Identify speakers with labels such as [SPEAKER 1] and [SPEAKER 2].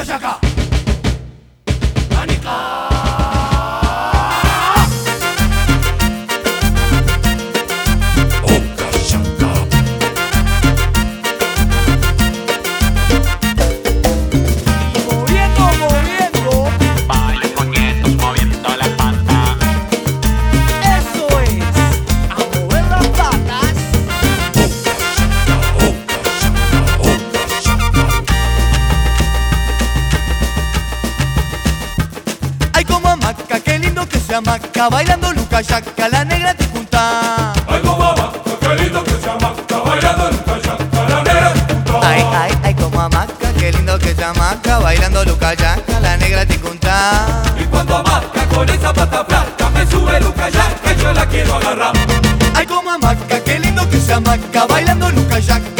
[SPEAKER 1] Luca Yaca.
[SPEAKER 2] Se hamaca. Bailando Luca Yaca, la negra te junta.
[SPEAKER 1] Ay, qué lindo que se llama. Bailando el Yaca, la negra de punta.
[SPEAKER 2] Ay, ay, ay, como hamaca, qué lindo que se hamaca. Bailando Luca Yaca, la negra te junta.
[SPEAKER 1] Y cuando amarca con esa pata flaca, me sube Luca Yaca yo la quiero agarrar.
[SPEAKER 2] Ay, como hamaca, qué lindo que se hamaca. Bailando Luca Yaca,